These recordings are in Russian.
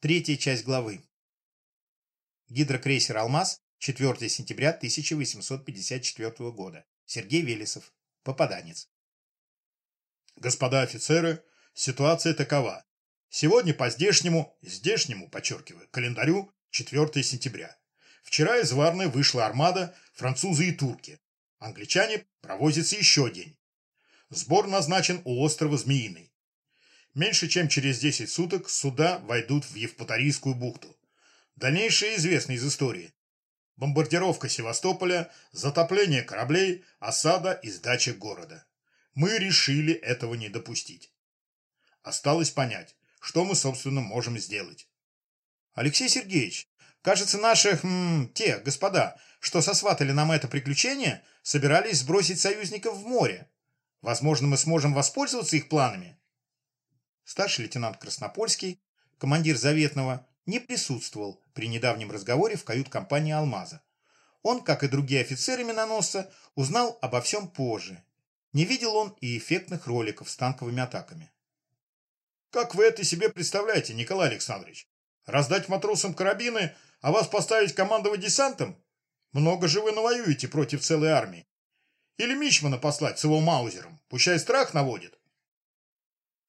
Третья часть главы. Гидрокрейсер «Алмаз», 4 сентября 1854 года. Сергей Велесов. Попаданец. Господа офицеры, ситуация такова. Сегодня по здешнему, здешнему, подчеркиваю, календарю 4 сентября. Вчера из Варны вышла армада французы и турки. Англичане провозятся еще день. Сбор назначен у острова Змеиный. Меньше чем через 10 суток суда войдут в Евпаторийскую бухту. Дальнейшее известно из истории. Бомбардировка Севастополя, затопление кораблей, осада и сдача города. Мы решили этого не допустить. Осталось понять, что мы, собственно, можем сделать. Алексей Сергеевич, кажется, наши, хм, те господа, что сосватали нам это приключение, собирались сбросить союзников в море. Возможно, мы сможем воспользоваться их планами. Старший лейтенант Краснопольский, командир Заветного, не присутствовал при недавнем разговоре в кают-компании «Алмаза». Он, как и другие офицеры миноносца, узнал обо всем позже. Не видел он и эффектных роликов с танковыми атаками. «Как вы это себе представляете, Николай Александрович? Раздать матросам карабины, а вас поставить командовать десантом? Много же вы навоюете против целой армии. Или Мичмана послать с его маузером, пущай страх наводит?»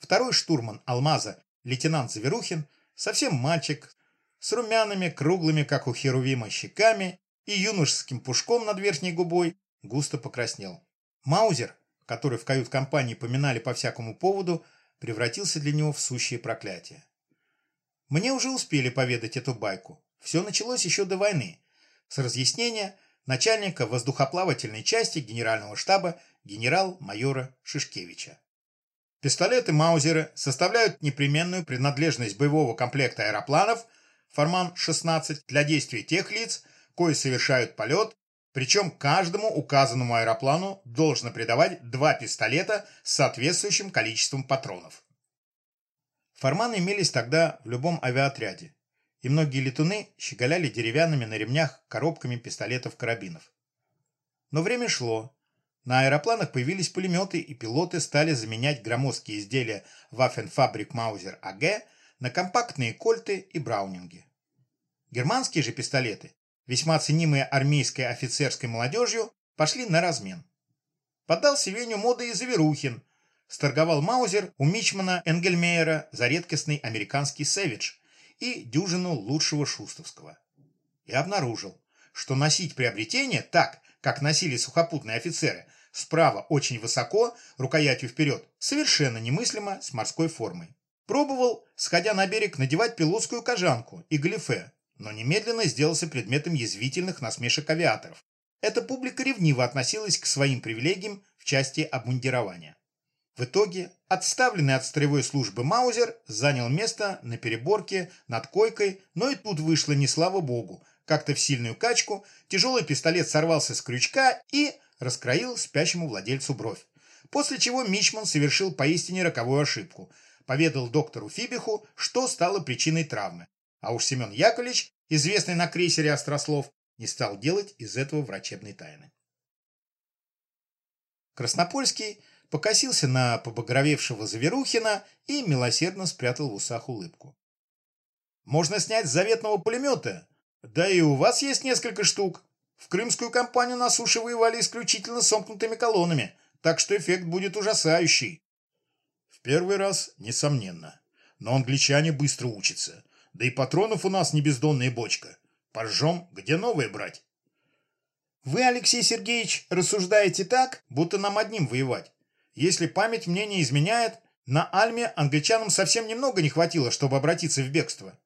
Второй штурман «Алмаза», лейтенант Заверухин, совсем мальчик, с румяными, круглыми, как у Херувима, щеками и юношеским пушком над верхней губой, густо покраснел. Маузер, который в кают-компании поминали по всякому поводу, превратился для него в сущее проклятие. Мне уже успели поведать эту байку. Все началось еще до войны, с разъяснения начальника воздухоплавательной части генерального штаба генерал-майора Шишкевича. Пистолеты-маузеры составляют непременную принадлежность боевого комплекта аэропланов «Форман-16» для действий тех лиц, кои совершают полет, причем каждому указанному аэроплану должно придавать два пистолета с соответствующим количеством патронов. Форманы имелись тогда в любом авиаотряде, и многие летуны щеголяли деревянными на ремнях коробками пистолетов-карабинов. Но время шло, на аэропланах появились пулеметы, и пилоты стали заменять громоздкие изделия Waffenfabrik Mauser AG на компактные кольты и браунинги. Германские же пистолеты, весьма ценимые армейской офицерской молодежью, пошли на размен. Поддался веню моды и Заверухин, сторговал Маузер у Мичмана Энгельмейера за редкостный американский Сэвидж и дюжину лучшего шустовского. И обнаружил, что носить приобретение так, как носили сухопутные офицеры, справа очень высоко, рукоятью вперед, совершенно немыслимо с морской формой. Пробовал, сходя на берег, надевать пилотскую кожанку и галифе, но немедленно сделался предметом язвительных насмешек авиаторов. Эта публика ревниво относилась к своим привилегиям в части обмундирования. В итоге отставленный от строевой службы Маузер занял место на переборке над койкой, но и тут вышло не слава богу, как-то в сильную качку, тяжелый пистолет сорвался с крючка и раскроил спящему владельцу бровь. После чего Мичман совершил поистине роковую ошибку. Поведал доктору Фибиху, что стало причиной травмы. А уж Семен Яковлевич, известный на крейсере Острослов, не стал делать из этого врачебной тайны. Краснопольский покосился на побагровевшего Заверухина и милосердно спрятал в усах улыбку. «Можно снять с заветного пулемета да и у вас есть несколько штук. В крымскую кампанию на суше воевали исключительно сомкнутыми колоннами, так что эффект будет ужасающий. В первый раз, несомненно. Но англичане быстро учатся. Да и патронов у нас не бездонная бочка. Пожжем, где новые брать? Вы, Алексей Сергеевич, рассуждаете так, будто нам одним воевать. Если память мне не изменяет, на Альме англичанам совсем немного не хватило, чтобы обратиться в бегство.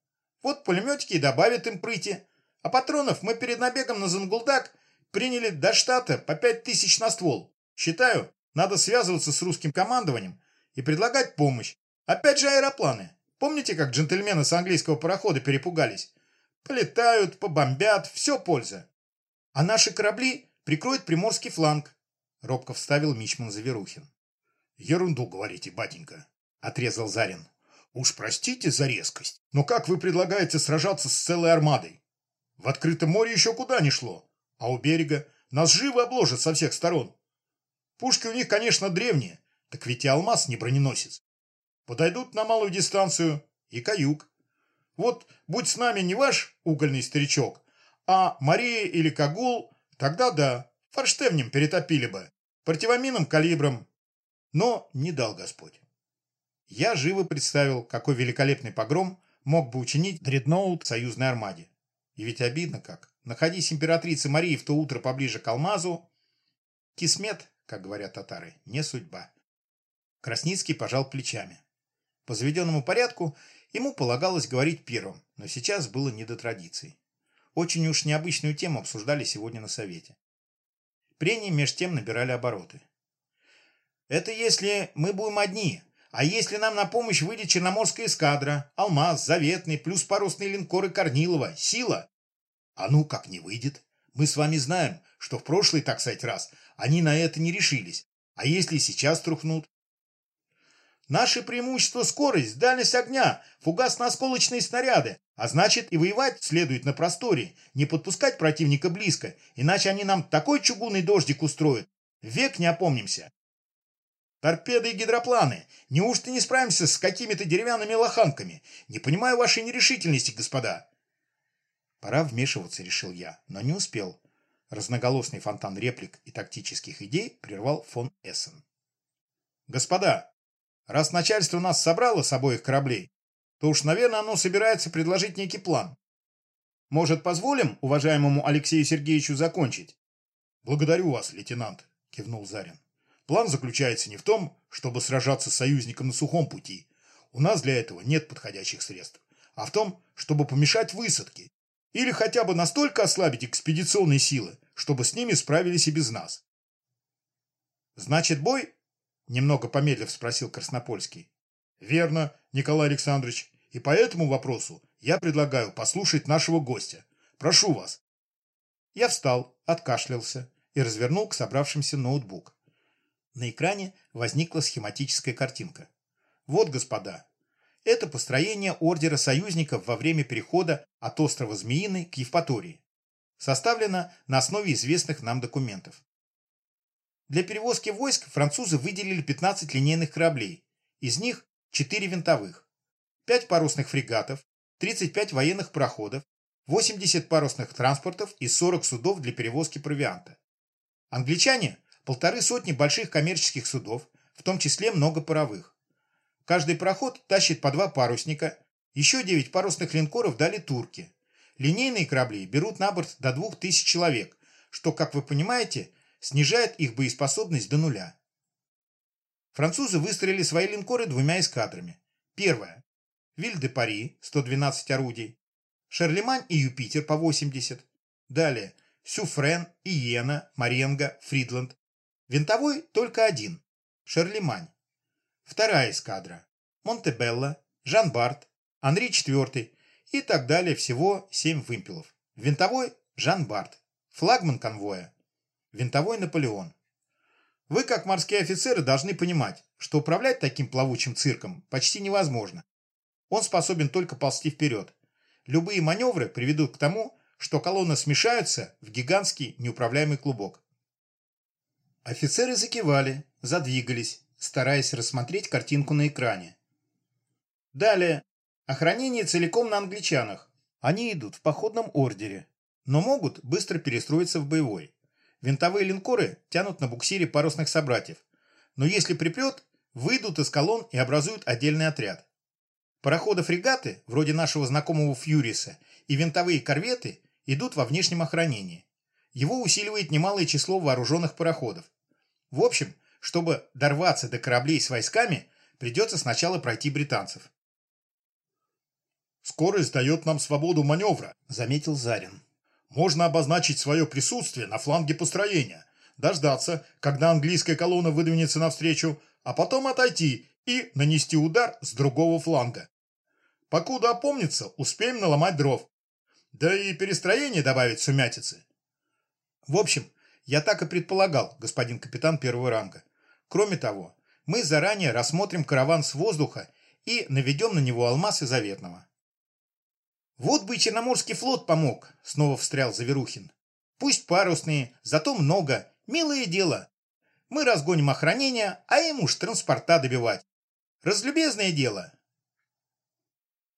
Вот пулеметики и добавят им прыти. А патронов мы перед набегом на Зангулдак приняли до штата по пять тысяч на ствол. Считаю, надо связываться с русским командованием и предлагать помощь. Опять же аэропланы. Помните, как джентльмены с английского парохода перепугались? Полетают, побомбят, все польза. А наши корабли прикроют приморский фланг, робко вставил Мичман Заверухин. Ерунду говорите, батенька, отрезал Зарин. Уж простите за резкость, но как вы предлагаете сражаться с целой армадой? В открытом море еще куда ни шло, а у берега нас живо обложат со всех сторон. Пушки у них, конечно, древние, так ведь и алмаз не броненосец. Подойдут на малую дистанцию и каюк. Вот будь с нами не ваш угольный старичок, а Мария или Кагул, тогда да, форштевнем перетопили бы, противоминным калибром. Но не дал Господь. Я живо представил, какой великолепный погром мог бы учинить дредноут союзной армаде. И ведь обидно как. Находись императрица Марии в то утро поближе к Алмазу, кисмет, как говорят татары, не судьба. Красницкий пожал плечами. По заведенному порядку ему полагалось говорить первым, но сейчас было не до традиций. Очень уж необычную тему обсуждали сегодня на совете. Прения меж тем набирали обороты. «Это если мы будем одни, а если нам на помощь выйдет Черноморская эскадра, Алмаз, Заветный, плюс парусные линкоры Корнилова, Сила?» «А ну, как не выйдет? Мы с вами знаем, что в прошлый, так сказать, раз они на это не решились. А если сейчас трухнут? Наше преимущество – скорость, дальность огня, фугасно-осколочные снаряды. А значит, и воевать следует на просторе, не подпускать противника близко, иначе они нам такой чугунный дождик устроят. Век не опомнимся. Торпеды и гидропланы. Неужто не справимся с какими-то деревянными лоханками? Не понимаю вашей нерешительности, господа. Пора вмешиваться, решил я, но не успел. Разноголосный фонтан реплик и тактических идей прервал фон Эссен. «Господа, раз начальство нас собрало с обоих кораблей, то уж, наверное, оно собирается предложить некий план. Может, позволим уважаемому Алексею Сергеевичу закончить?» «Благодарю вас, лейтенант», — кивнул Зарин. «План заключается не в том, чтобы сражаться с союзником на сухом пути. У нас для этого нет подходящих средств, а в том, чтобы помешать высадке или хотя бы настолько ослабить экспедиционные силы, чтобы с ними справились и без нас. «Значит, бой?» – немного помедлив спросил Краснопольский. «Верно, Николай Александрович. И по этому вопросу я предлагаю послушать нашего гостя. Прошу вас». Я встал, откашлялся и развернул к собравшимся ноутбук. На экране возникла схематическая картинка. Вот, господа, это построение ордера союзников во время перехода от острова Змеиный к Евпатории. Составлено на основе известных нам документов. Для перевозки войск французы выделили 15 линейных кораблей, из них 4 винтовых, 5 парусных фрегатов, 35 военных пароходов, 80 парусных транспортов и 40 судов для перевозки провианта. Англичане – полторы сотни больших коммерческих судов, в том числе много паровых. Каждый пароход тащит по два парусника, еще девять парусных линкоров дали турки. Линейные корабли берут на борт до двух тысяч человек, что, как вы понимаете, снижает их боеспособность до нуля. Французы выстроили свои линкоры двумя эскадрами. Первая – Виль-де-Пари, 112 орудий, Шарлемань и Юпитер по 80. Далее – Сюфрен, Иена, Маренго, Фридланд. Винтовой только один – Шарлемань. Вторая эскадра. Монтебелло, Жан-Барт, Анри IV и так далее. Всего семь вымпелов. Винтовой – Жан-Барт. Флагман конвоя. Винтовой Наполеон. Вы, как морские офицеры, должны понимать, что управлять таким плавучим цирком почти невозможно. Он способен только ползти вперед. Любые маневры приведут к тому, что колонны смешаются в гигантский неуправляемый клубок. Офицеры закивали, задвигались, стараясь рассмотреть картинку на экране. Далее. Охранение целиком на англичанах. Они идут в походном ордере, но могут быстро перестроиться в боевой. Винтовые линкоры тянут на буксире парусных собратьев, но если припрет, выйдут из колонн и образуют отдельный отряд. Пароходы-фрегаты, вроде нашего знакомого Фьюриса, и винтовые корветы идут во внешнем охранении. Его усиливает немалое число вооруженных пароходов. В общем, чтобы дорваться до кораблей с войсками, придется сначала пройти британцев. «Скорость дает нам свободу маневра», — заметил Зарин. «Можно обозначить свое присутствие на фланге построения, дождаться, когда английская колонна выдвинется навстречу, а потом отойти и нанести удар с другого фланга. Покуда опомнится, успеем наломать дров. Да и перестроение добавить сумятицы». В общем, я так и предполагал, господин капитан первого ранга. Кроме того, мы заранее рассмотрим караван с воздуха и наведем на него алмаз и заветного. «Вот бы Черноморский флот помог», — снова встрял Заверухин. «Пусть парусные, зато много. Милое дело. Мы разгоним охранение, а им уж транспорта добивать. Разлюбезное дело».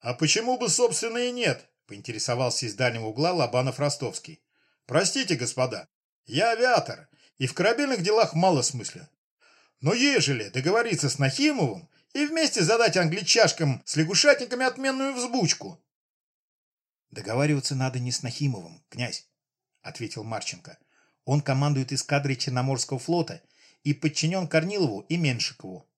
А почему бы, собственно, и нет? Поинтересовался из дальнего угла Лобанов Ростовский. Простите, господа, я авиатор, и в корабельных делах мало смысла. Но ежели договориться с Нахимовым и вместе задать англичашкам с лягушатниками отменную взбучку. Договариваться надо не с Нахимовым, князь, ответил Марченко. Он командует эскадрой Черноморского флота и подчинен Корнилову и Меншикову.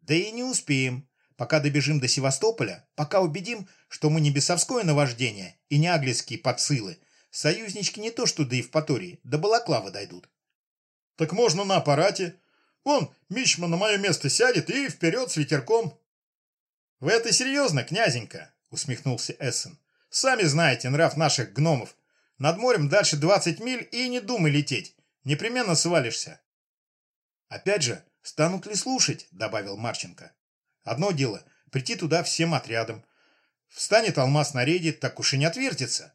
Да и не успеем, пока добежим до Севастополя, пока убедим, что мы не бесовское наваждение и не аглицкие подсылы. Союзнички не то что до Евпатории, до Балаклавы дойдут. Так можно на аппарате. Вон, Мичман на мое место сядет и вперед с ветерком. Вы это серьезно, князенька? Усмехнулся Эссен. Сами знаете нрав наших гномов. Над морем дальше 20 миль и не думай лететь. Непременно свалишься. Опять же, станут ли слушать, добавил Марченко. Одно дело, прийти туда всем отрядом. Встанет алмаз на рейде, так уж и не отвертится.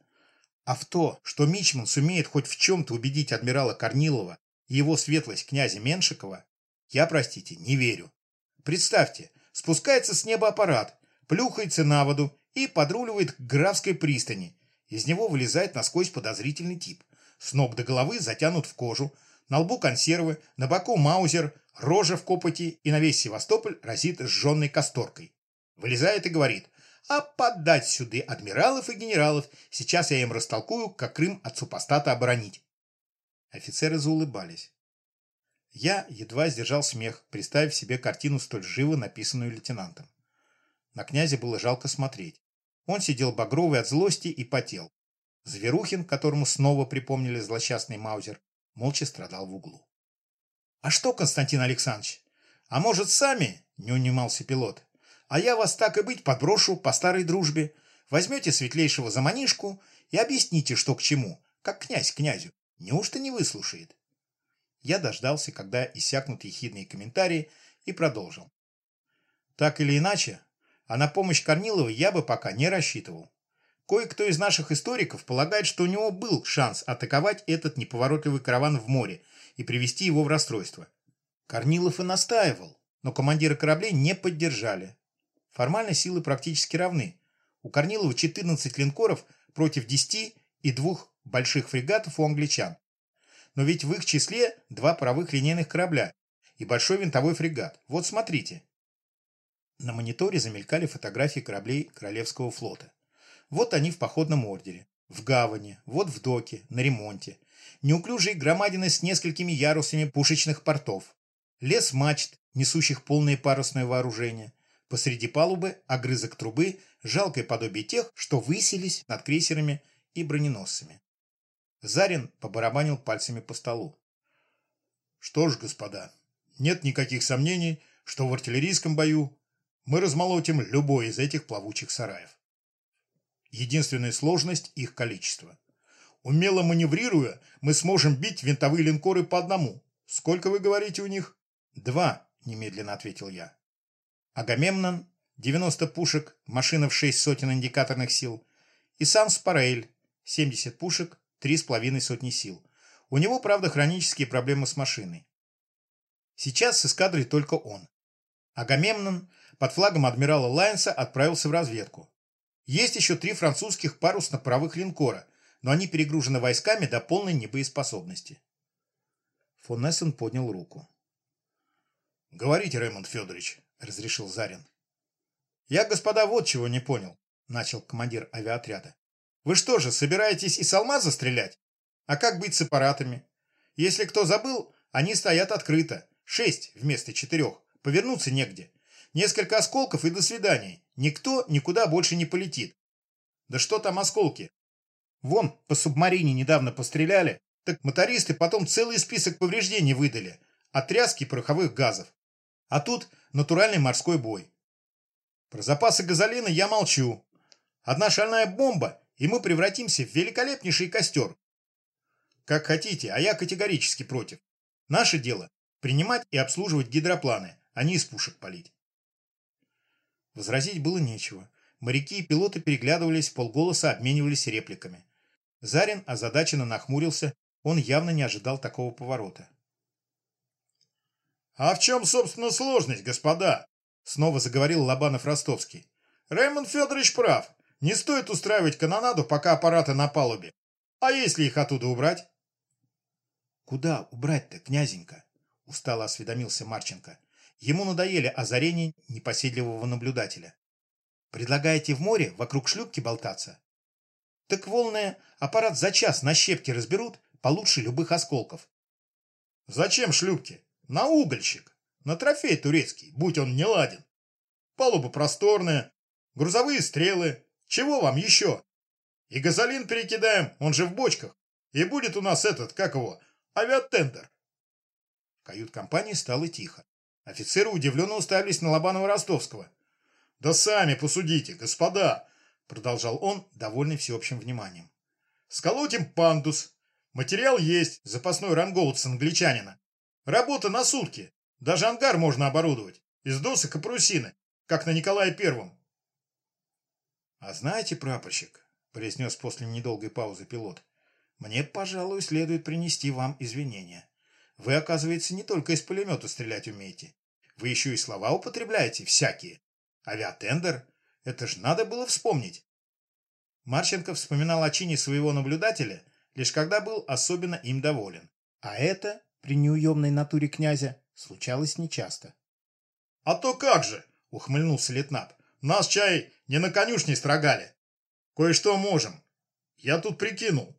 А в то, что Мичман сумеет хоть в чем-то убедить адмирала Корнилова и его светлость князя Меншикова, я, простите, не верю. Представьте, спускается с неба аппарат, плюхается на воду и подруливает к графской пристани. Из него вылезает насквозь подозрительный тип. С ног до головы затянут в кожу, на лбу консервы, на боку маузер, рожа в копоти и на весь Севастополь разит сжженной касторкой. Вылезает и говорит, а подать сюда адмиралов и генералов, сейчас я им растолкую, как Крым от супостата оборонить. Офицеры заулыбались. Я едва сдержал смех, представив себе картину столь живо написанную лейтенантом. На князя было жалко смотреть. Он сидел багровый от злости и потел. Зверухин, которому снова припомнили злосчастный Маузер, молча страдал в углу. «А что, Константин Александрович? А может, сами?» – не унимался пилот. «А я вас так и быть подброшу по старой дружбе. Возьмете светлейшего за манишку и объясните, что к чему, как князь князю. Неужто не выслушает?» Я дождался, когда иссякнут ехидные комментарии, и продолжил. Так или иначе, а на помощь Корниловой я бы пока не рассчитывал. Кое-кто из наших историков полагает, что у него был шанс атаковать этот неповоротливый караван в море и привести его в расстройство. Корнилов и настаивал, но командиры кораблей не поддержали. Формально силы практически равны. У Корнилова 14 линкоров против 10 и двух больших фрегатов у англичан. Но ведь в их числе два паровых линейных корабля и большой винтовой фрегат. Вот смотрите. На мониторе замелькали фотографии кораблей Королевского флота. Вот они в походном ордере, в гавани, вот в доке, на ремонте. Неуклюжие громадины с несколькими ярусами пушечных портов. Лес мачт, несущих полное парусное вооружение. Посреди палубы огрызок трубы, жалкое подобие тех, что высились над крейсерами и броненосцами. Зарин побарабанил пальцами по столу. Что ж, господа, нет никаких сомнений, что в артиллерийском бою мы размолотим любой из этих плавучих сараев. Единственная сложность – их количество. Умело маневрируя, мы сможем бить винтовые линкоры по одному. Сколько вы говорите у них? Два, немедленно ответил я. Агамемнон, 90 пушек, машина в шесть сотен индикаторных сил, и Санс Парейль, 70 пушек, три с половиной сотни сил. У него, правда, хронические проблемы с машиной. Сейчас с эскадрой только он. Агамемнон под флагом адмирала Лайнса отправился в разведку. Есть еще три французских парусно-паровых линкора, но они перегружены войсками до полной небоеспособности. Фон Нессен поднял руку. «Говорите, Рэймонд Федорович», — разрешил Зарин. «Я, господа, вот чего не понял», — начал командир авиаотряда. Вы что же, собираетесь и с алмаза стрелять? А как быть с аппаратами? Если кто забыл, они стоят открыто. Шесть вместо четырех. Повернуться негде. Несколько осколков и до свидания. Никто никуда больше не полетит. Да что там осколки? Вон, по субмарине недавно постреляли, так мотористы потом целый список повреждений выдали. От тряски пороховых газов. А тут натуральный морской бой. Про запасы газолина я молчу. Одна шальная бомба, и мы превратимся в великолепнейший костер. Как хотите, а я категорически против. Наше дело – принимать и обслуживать гидропланы, а не из пушек палить. Возразить было нечего. Моряки и пилоты переглядывались, полголоса обменивались репликами. Зарин озадаченно нахмурился, он явно не ожидал такого поворота. «А в чем, собственно, сложность, господа?» Снова заговорил Лобанов-Ростовский. Раймонд Федорович прав. Не стоит устраивать канонаду, пока аппараты на палубе. А если их оттуда убрать? Куда убрать-то, князенька? Устало осведомился Марченко. Ему надоели озарения непоседливого наблюдателя. Предлагаете в море вокруг шлюпки болтаться? Так волны аппарат за час на щепки разберут получше любых осколков. Зачем шлюпки? На угольщик. На трофей турецкий, будь он не ладен. Палуба просторная, грузовые стрелы. Чего вам еще? И газолин перекидаем, он же в бочках. И будет у нас этот, как его, авиатендер. В кают-компании стало тихо. Офицеры удивленно уставились на Лобанова-Ростовского. «Да сами посудите, господа!» Продолжал он, довольный всеобщим вниманием. «Сколотим пандус. Материал есть, запасной рангоут с англичанина. Работа на сутки. Даже ангар можно оборудовать. Из досок и парусины, как на Николае Первом. «А знаете, прапорщик», — произнес после недолгой паузы пилот, «мне, пожалуй, следует принести вам извинения. Вы, оказывается, не только из пулемета стрелять умеете. Вы еще и слова употребляете всякие. Авиатендер — это ж надо было вспомнить». Марченко вспоминал о чине своего наблюдателя, лишь когда был особенно им доволен. А это, при неуемной натуре князя, случалось нечасто. «А то как же!» — ухмыльнулся Летнап. «Нас, чай, не на конюшне строгали. Кое-что можем. Я тут прикинул».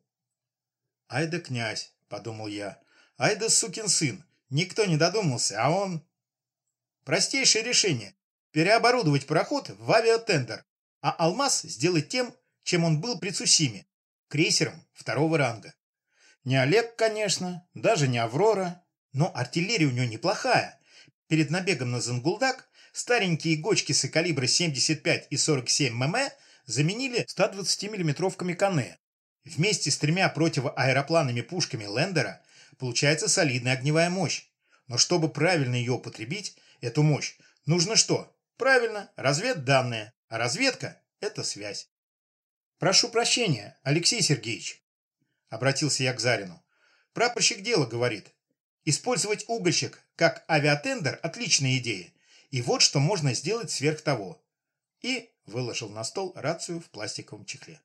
«Ай да князь!» — подумал я. «Ай да сукин сын! Никто не додумался, а он...» Простейшее решение – переоборудовать пароход в авиатендер, а «Алмаз» сделать тем, чем он был при Цусиме – крейсером второго ранга. Не Олег, конечно, даже не Аврора, но артиллерия у него неплохая. Перед набегом на Зангулдак старенькие гочкисы калибра 75 и 47 мм заменили 120 миллиметровками Кане. Вместе с тремя противоаэропланными пушками Лендера получается солидная огневая мощь. Но чтобы правильно ее употребить, эту мощь, нужно что? Правильно, разведданные. А разведка – это связь. «Прошу прощения, Алексей Сергеевич», – обратился я к Зарину. «Прапорщик дело говорит. Использовать угольщик как авиатендер – отличная идея. И вот что можно сделать сверх того. И выложил на стол рацию в пластиковом чехле.